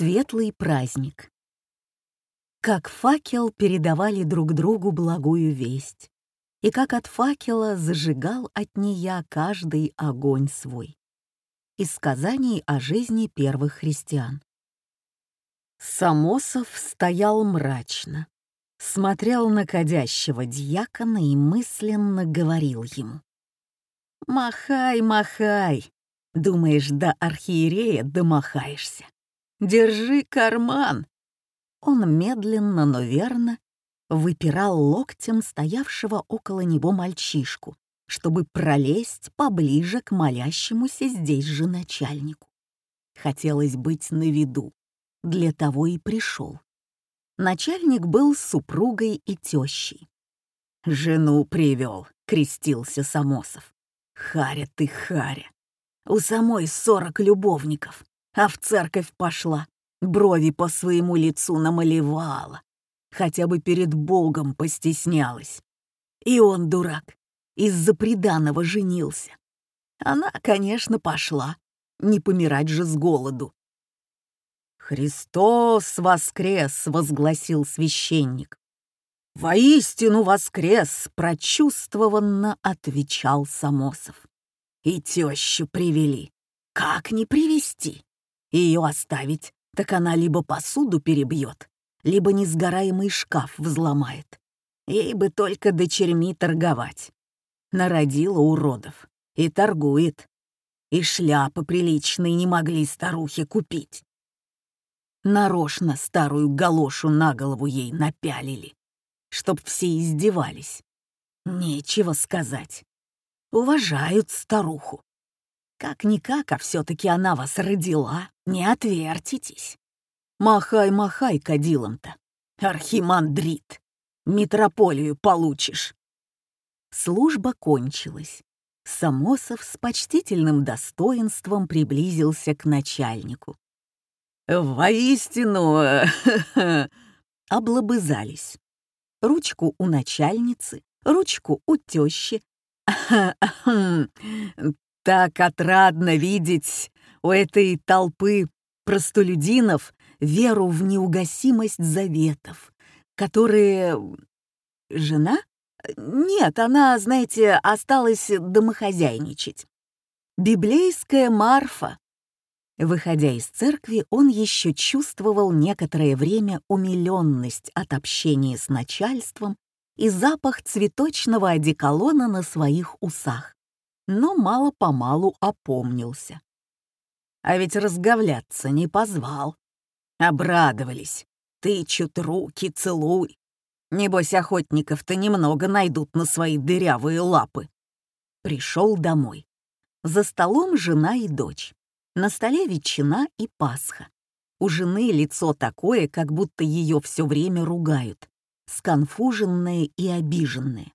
Светлый праздник. Как факел передавали друг другу благую весть, и как от факела зажигал от нея каждый огонь свой. Из сказаний о жизни первых христиан. Самосов стоял мрачно, смотрел на кадящего дьякона и мысленно говорил ему. «Махай, махай! Думаешь, до архиерея домахаешься? Держи карман!» Он медленно, но верно выпирал локтем стоявшего около него мальчишку, чтобы пролезть поближе к молящемуся здесь же начальнику. Хотелось быть на виду, для того и пришел. Начальник был супругой и тещей. «Жену привел», — крестился Самосов. «Харя ты, Харя! У самой сорок любовников, а в церковь пошла, брови по своему лицу намалевала, хотя бы перед Богом постеснялась. И он, дурак, из-за приданого женился. Она, конечно, пошла, не помирать же с голоду. «Христос воскрес!» — возгласил священник. «Воистину воскрес!» — прочувствованно отвечал Самосов. «И тещу привели. Как не привести? Ее оставить, так она либо посуду перебьет, либо несгораемый шкаф взломает. Ей бы только дочерьми торговать. Народила уродов и торгует. И шляпы приличные не могли старухе купить. Нарочно старую галошу на голову ей напялили, чтоб все издевались. Нечего сказать. Уважают старуху. Как-никак, а все таки она вас родила, не отвертитесь. Махай, махай кадилом-то. Архимандрит. Метрополию получишь. Служба кончилась. Самосов с почтительным достоинством приблизился к начальнику. «Воистину...» Облобызались. Ручку у начальницы, ручку у тещи. «Так отрадно видеть у этой толпы простолюдинов веру в неугасимость заветов, которые... Жена? Нет, она, знаете, осталась домохозяйничать. Библейская Марфа. Выходя из церкви, он еще чувствовал некоторое время умиленность от общения с начальством и запах цветочного одеколона на своих усах, но мало-помалу опомнился. А ведь разговляться не позвал. Обрадовались. Тычут руки, целуй. Небось, охотников-то немного найдут на свои дырявые лапы. Пришел домой. За столом жена и дочь. На столе ветчина и пасха. У жены лицо такое, как будто ее все время ругают, сконфуженное и обиженное.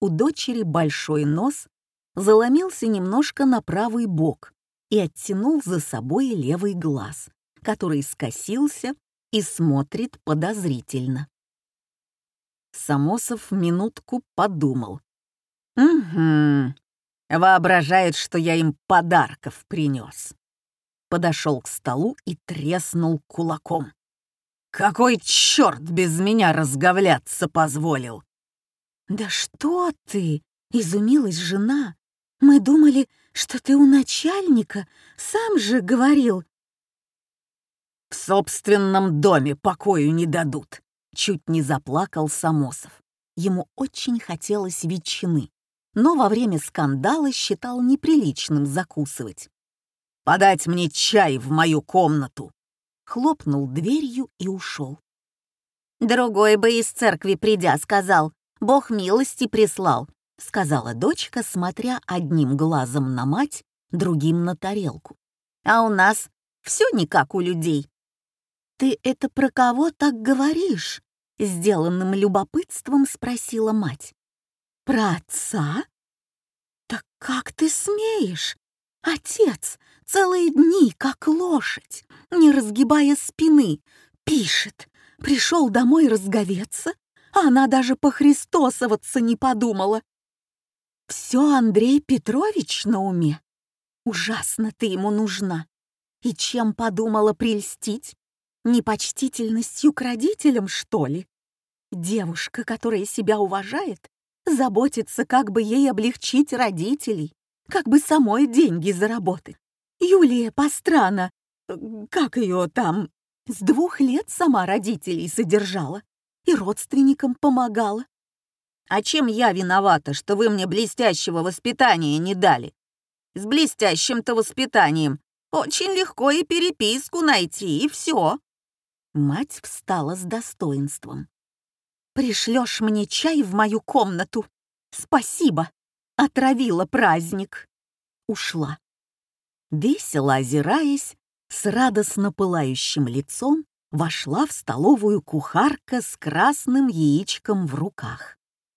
У дочери большой нос заломился немножко на правый бок и оттянул за собой левый глаз который скосился и смотрит подозрительно. Самосов минутку подумал. «Угу, воображает, что я им подарков принес. Подошел к столу и треснул кулаком. «Какой черт без меня разговляться позволил?» «Да что ты!» — изумилась жена. «Мы думали, что ты у начальника, сам же говорил, в собственном доме покою не дадут. Чуть не заплакал Самосов. Ему очень хотелось ветчины, но во время скандала считал неприличным закусывать. «Подать мне чай в мою комнату!» Хлопнул дверью и ушел. «Другой бы из церкви придя сказал, Бог милости прислал», сказала дочка, смотря одним глазом на мать, другим на тарелку. «А у нас все не как у людей. «Ты это про кого так говоришь?» — сделанным любопытством спросила мать. «Про отца? Так как ты смеешь? Отец целые дни, как лошадь, не разгибая спины, пишет. Пришел домой разговеться, а она даже похристосоваться не подумала. Все Андрей Петрович на уме. Ужасно ты ему нужна. И чем подумала прельстить? Непочтительностью к родителям, что ли? Девушка, которая себя уважает, заботится, как бы ей облегчить родителей, как бы самой деньги заработать. Юлия Пастрана, э, как ее там, с двух лет сама родителей содержала и родственникам помогала. А чем я виновата, что вы мне блестящего воспитания не дали? С блестящим-то воспитанием очень легко и переписку найти, и все. Мать встала с достоинством. «Пришлешь мне чай в мою комнату? Спасибо! Отравила праздник!» Ушла. Весело озираясь, с радостно пылающим лицом вошла в столовую кухарка с красным яичком в руках.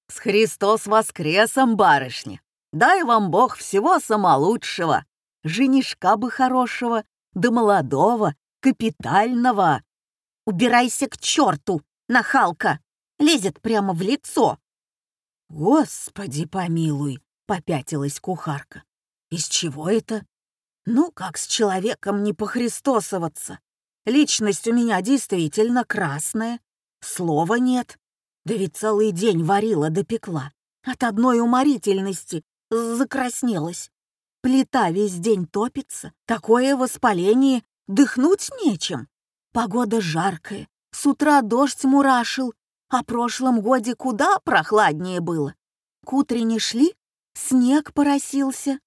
«С Христос воскресом, барышня! Дай вам Бог всего самолучшего! Женишка бы хорошего, да молодого, капитального!» «Убирайся к черту, нахалка! Лезет прямо в лицо!» «Господи помилуй!» — попятилась кухарка. «Из чего это?» «Ну, как с человеком не похристосоваться? Личность у меня действительно красная, слова нет. Да ведь целый день варила допекла. От одной уморительности закраснелась. Плита весь день топится, такое воспаление, дыхнуть нечем. Погода жаркая, с утра дождь мурашил, а прошлом годе куда прохладнее было. К утренне шли, снег поросился.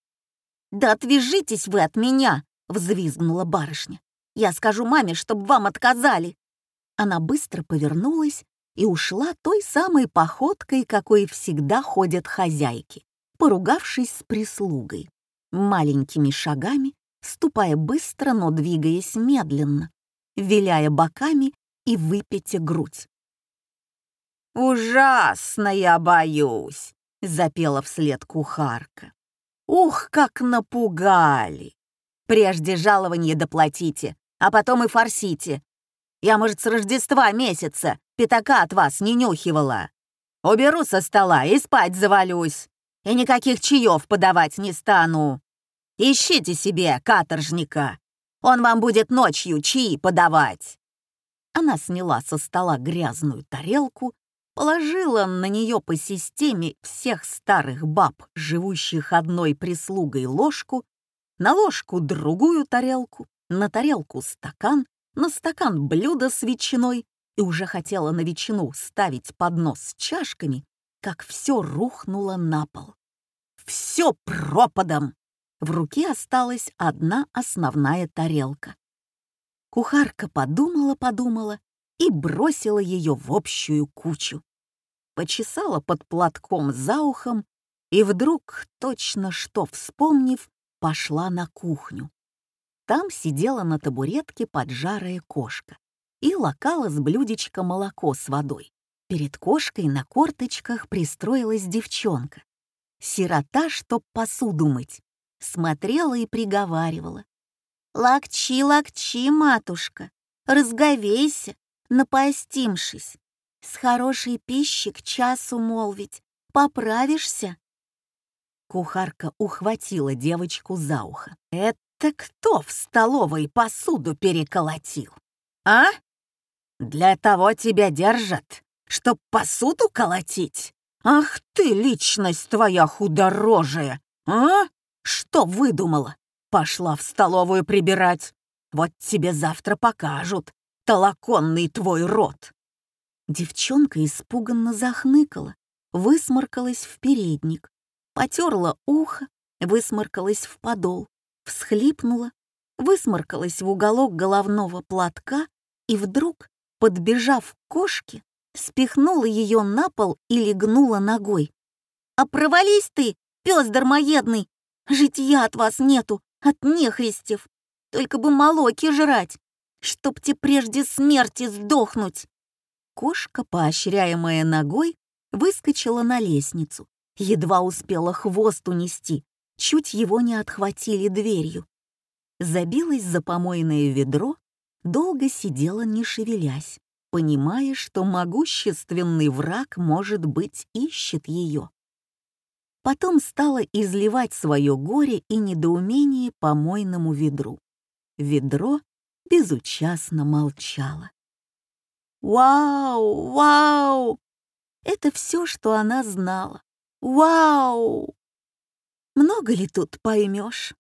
«Да отвяжитесь вы от меня!» — взвизгнула барышня. «Я скажу маме, чтобы вам отказали!» Она быстро повернулась и ушла той самой походкой, какой всегда ходят хозяйки, поругавшись с прислугой, маленькими шагами, ступая быстро, но двигаясь медленно, виляя боками и выпятя грудь. «Ужасно я боюсь!» — запела вслед кухарка. «Ух, как напугали! Прежде жалование доплатите, а потом и форсите. Я, может, с Рождества месяца пятака от вас не нюхивала. Уберу со стола и спать завалюсь, и никаких чаев подавать не стану. Ищите себе каторжника, он вам будет ночью чаи подавать». Она сняла со стола грязную тарелку, положила на нее по системе всех старых баб, живущих одной прислугой, ложку, на ложку другую тарелку, на тарелку стакан, на стакан блюдо с ветчиной и уже хотела на ветчину ставить поднос с чашками, как все рухнуло на пол. Все пропадом! В руке осталась одна основная тарелка. Кухарка подумала-подумала и бросила ее в общую кучу. Почесала под платком за ухом и вдруг, точно что вспомнив, пошла на кухню. Там сидела на табуретке поджарая кошка и лакала с блюдечка молоко с водой. Перед кошкой на корточках пристроилась девчонка. Сирота, чтоб посуду мыть смотрела и приговаривала. «Лакчи, лакчи, матушка, разговейся, напостимшись. С хорошей пищи к часу молвить, поправишься?» Кухарка ухватила девочку за ухо. «Это кто в столовой посуду переколотил? А? Для того тебя держат, чтоб посуду колотить? Ах ты, личность твоя худорожая, а? Что выдумала? Пошла в столовую прибирать. Вот тебе завтра покажут, толоконный твой рот. Девчонка испуганно захныкала, высморкалась в передник, потерла ухо, высморкалась в подол, всхлипнула, высморкалась в уголок головного платка и вдруг, подбежав к кошке, спихнула ее на пол и легнула ногой. «А провались ты, пес дармоедный! Житья от вас нету, от нехристев. Только бы молоки жрать, чтоб те прежде смерти сдохнуть. Кошка, поощряемая ногой, выскочила на лестницу. Едва успела хвост унести, чуть его не отхватили дверью. Забилась за помойное ведро, долго сидела, не шевелясь, понимая, что могущественный враг, может быть, ищет ее. Потом стала изливать свое горе и недоумение по мойному ведру. Ведро безучастно молчала. «Вау! Вау!» Это все, что она знала. «Вау!» Много ли тут поймешь?